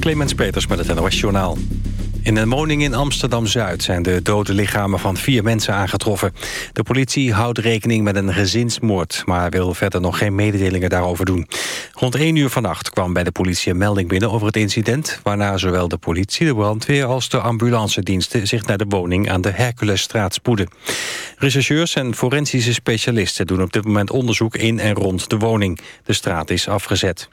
Clemens Peters met het NOS Journaal. In een woning in Amsterdam-Zuid zijn de dode lichamen van vier mensen aangetroffen. De politie houdt rekening met een gezinsmoord... maar wil verder nog geen mededelingen daarover doen. Rond 1 uur vannacht kwam bij de politie een melding binnen over het incident... waarna zowel de politie, de brandweer als de ambulancediensten... zich naar de woning aan de Herculesstraat spoeden. Rechercheurs en forensische specialisten doen op dit moment onderzoek in en rond de woning. De straat is afgezet.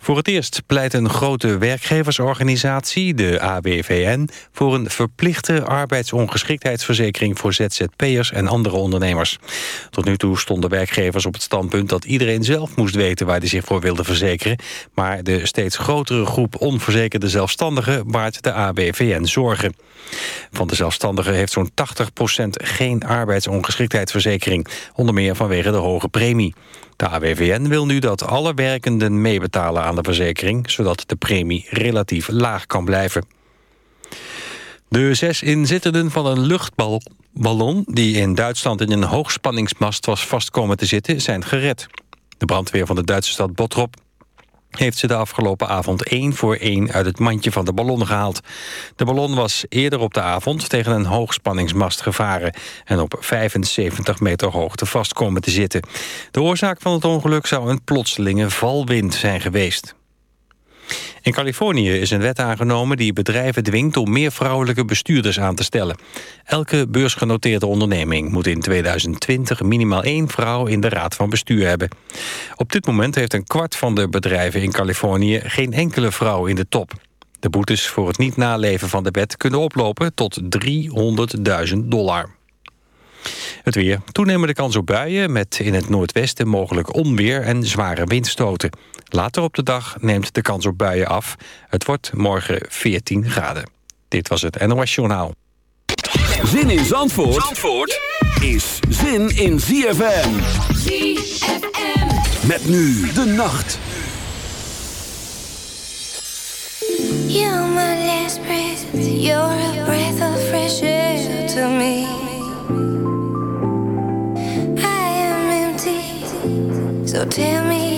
Voor het eerst pleit een grote werkgeversorganisatie, de AWVN... voor een verplichte arbeidsongeschiktheidsverzekering... voor ZZP'ers en andere ondernemers. Tot nu toe stonden werkgevers op het standpunt... dat iedereen zelf moest weten waar hij zich voor wilde verzekeren. Maar de steeds grotere groep onverzekerde zelfstandigen... baart de AWVN zorgen. Van de zelfstandigen heeft zo'n 80% geen arbeidsongeschiktheidsverzekering. Onder meer vanwege de hoge premie. De AWVN wil nu dat alle werkenden meebetalen aan de verzekering... zodat de premie relatief laag kan blijven. De zes inzittenden van een luchtballon... die in Duitsland in een hoogspanningsmast was vastkomen te zitten... zijn gered. De brandweer van de Duitse stad Bottrop heeft ze de afgelopen avond één voor één uit het mandje van de ballon gehaald. De ballon was eerder op de avond tegen een hoogspanningsmast gevaren... en op 75 meter hoogte vast komen te zitten. De oorzaak van het ongeluk zou een plotselinge valwind zijn geweest. In Californië is een wet aangenomen die bedrijven dwingt om meer vrouwelijke bestuurders aan te stellen. Elke beursgenoteerde onderneming moet in 2020 minimaal één vrouw in de raad van bestuur hebben. Op dit moment heeft een kwart van de bedrijven in Californië geen enkele vrouw in de top. De boetes voor het niet naleven van de wet kunnen oplopen tot 300.000 dollar. Het weer. Toenemende kans op buien met in het noordwesten mogelijk onweer en zware windstoten. Later op de dag neemt de kans op buien af. Het wordt morgen 14 graden. Dit was het NOS Journaal. Zin in Zandvoort, Zandvoort is zin in ZFM. ZFM. Met nu de nacht. You're my last breath. You're a breath of fresh air to me. So tell me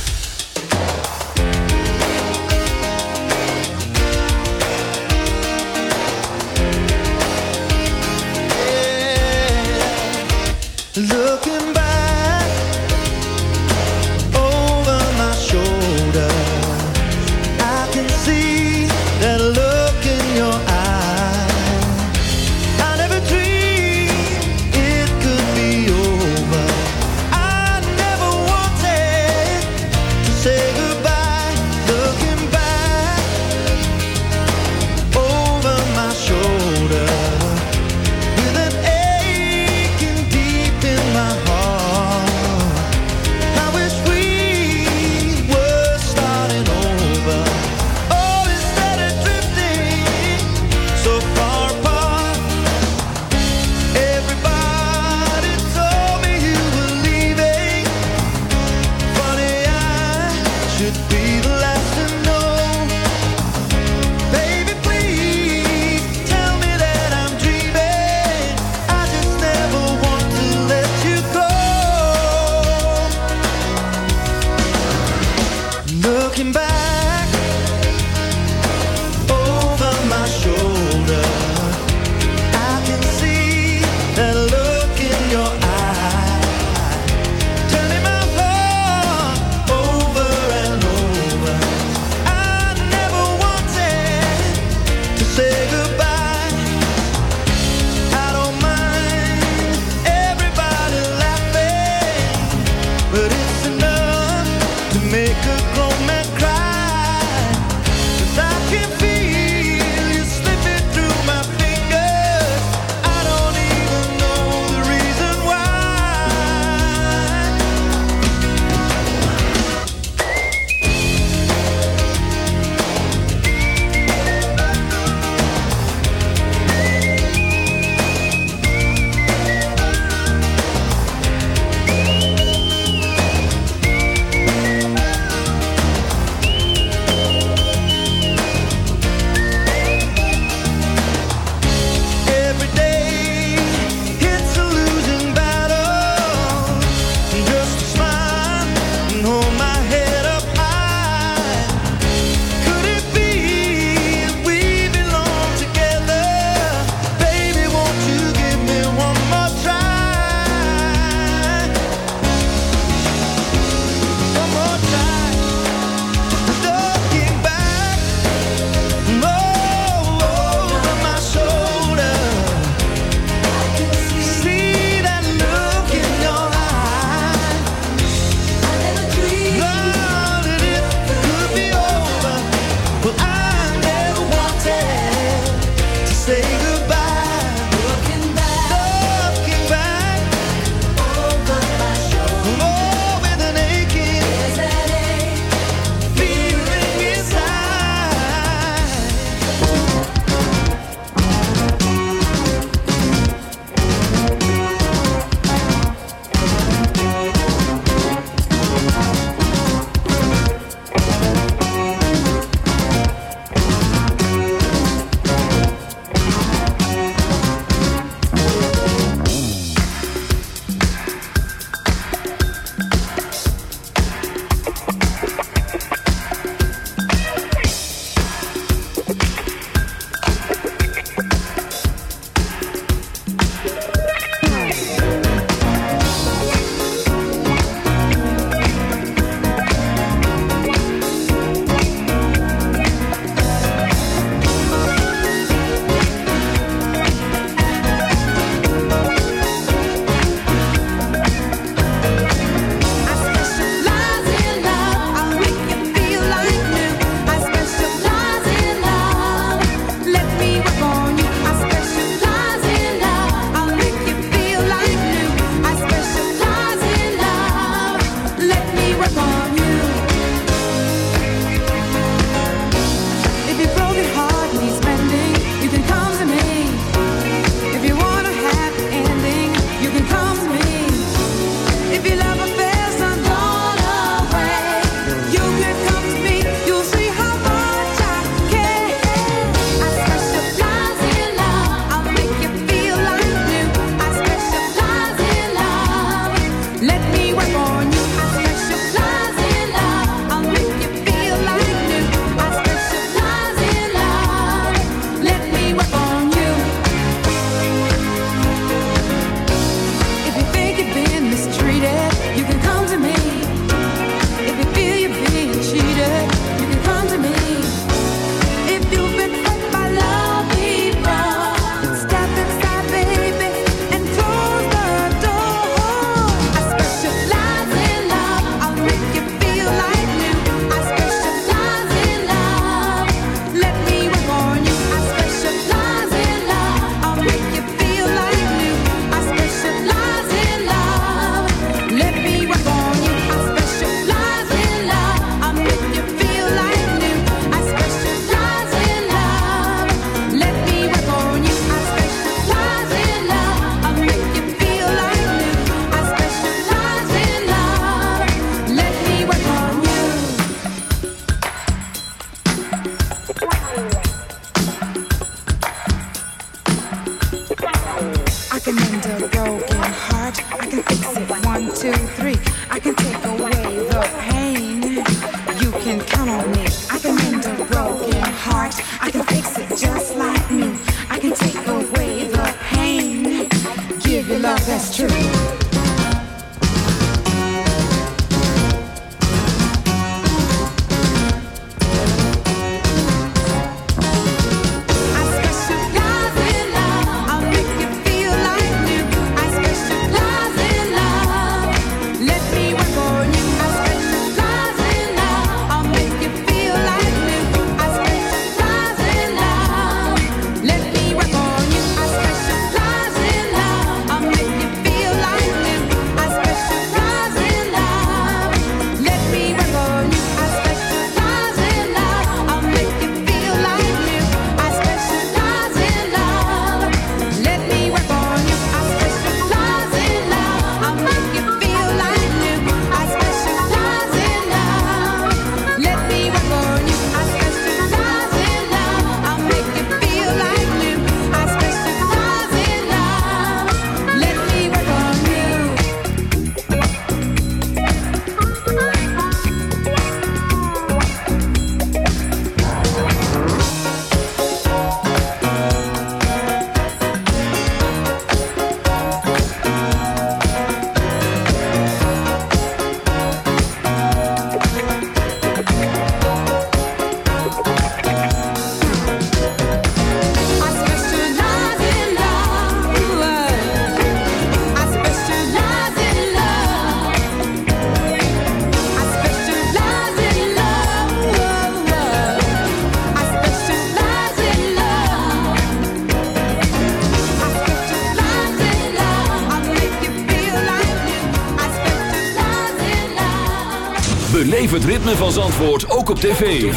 ritme van Zandvoort ook op tv.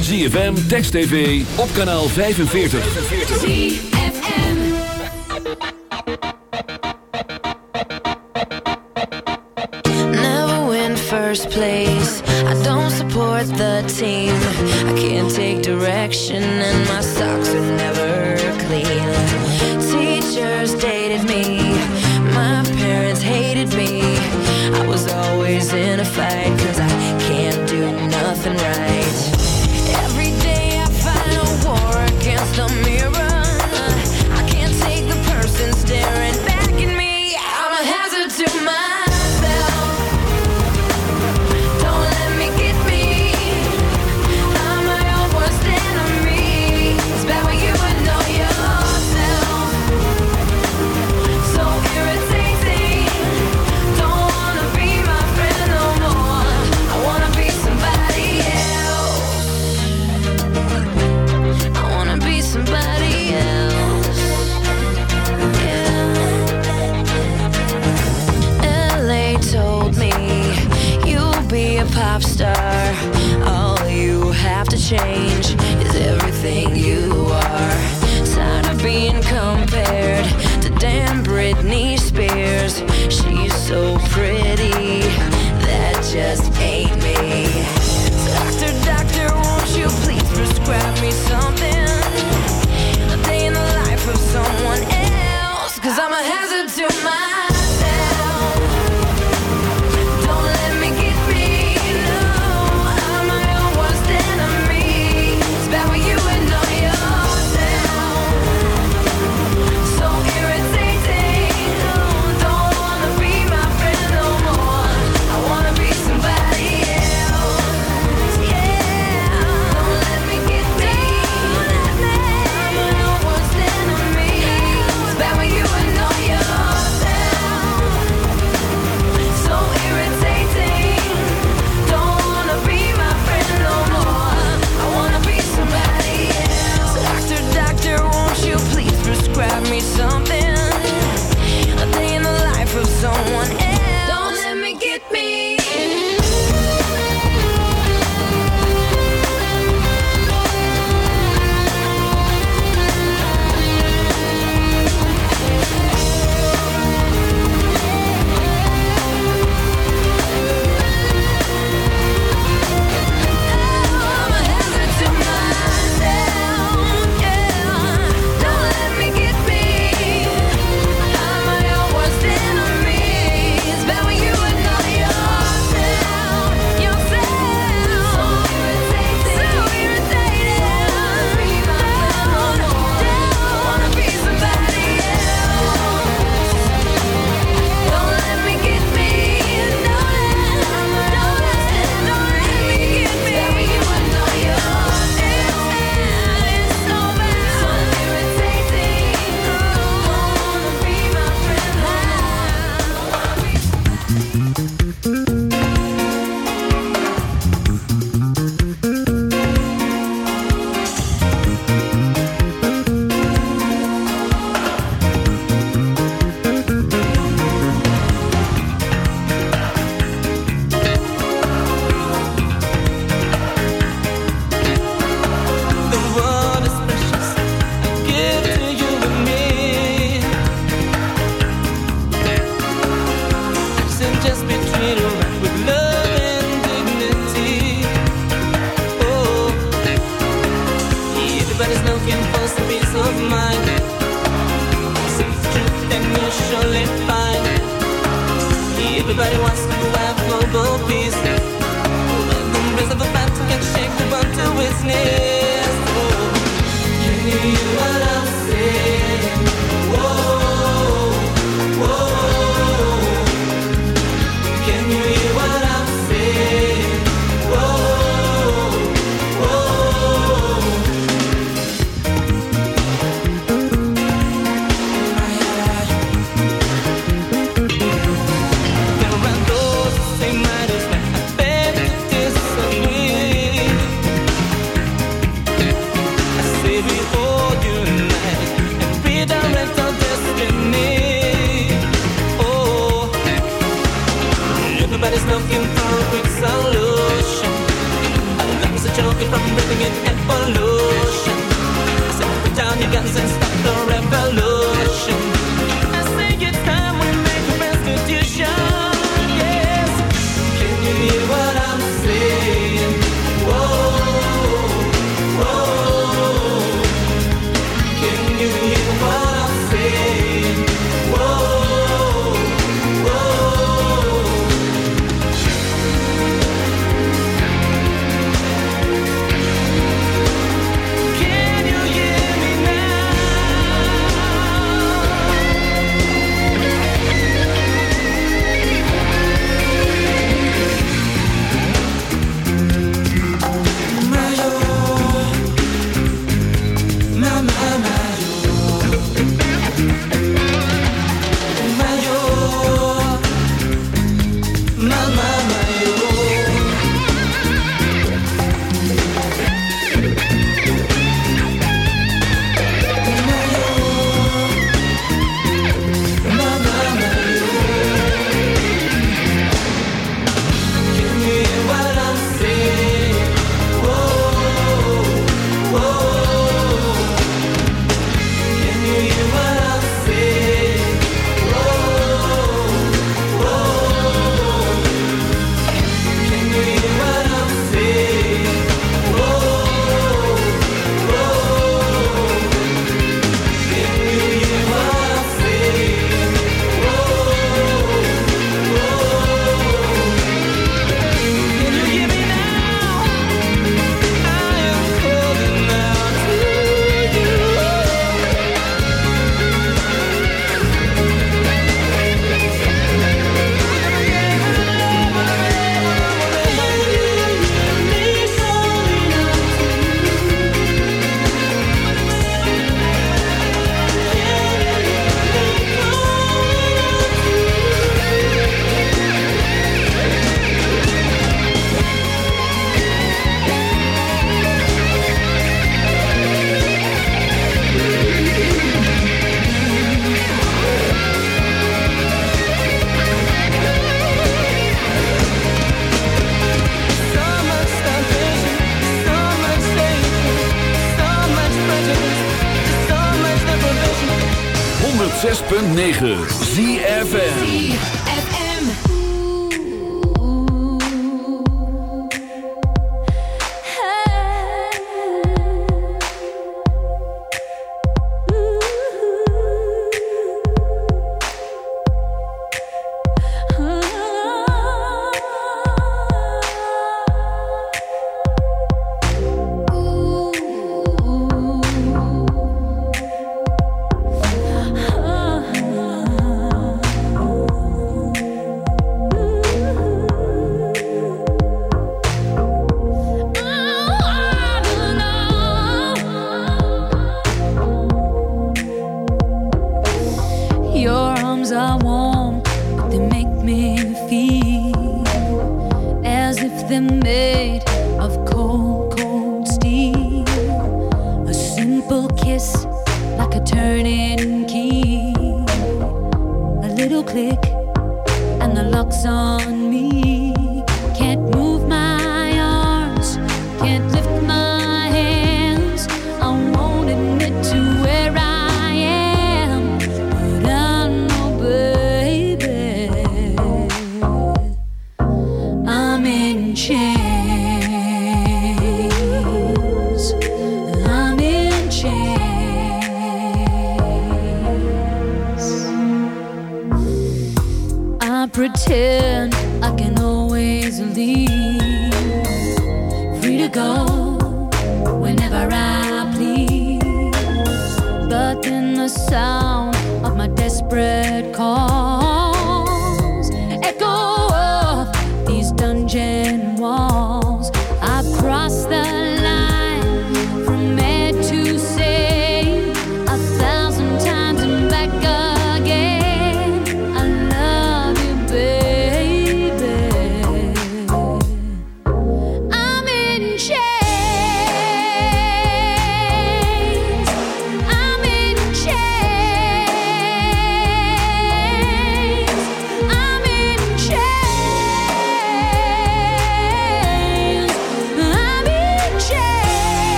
ZFM, Text TV, op kanaal 45. Never win first place. I don't support the team. I can't take direction and my socks are never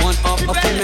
one of a three-man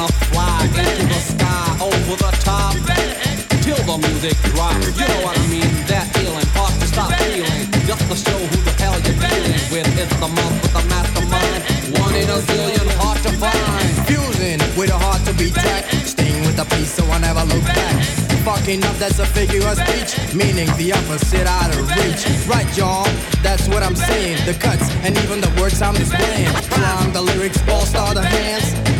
Gonna fly into the sky over the top. Till the music drops, you know what I mean? That feeling, hard to stop feeling. Just to show who the hell you're dealing with. It's the month with the mastermind. One in a zillion, hard to find. Fusing with a heart to be tracked. Staying with the peace so I never look back. Fucking up, that's a figure of speech. Meaning the opposite out of reach. Right, y'all, that's what I'm saying. The cuts and even the words I'm displaying. Climb the lyrics, all star the hands.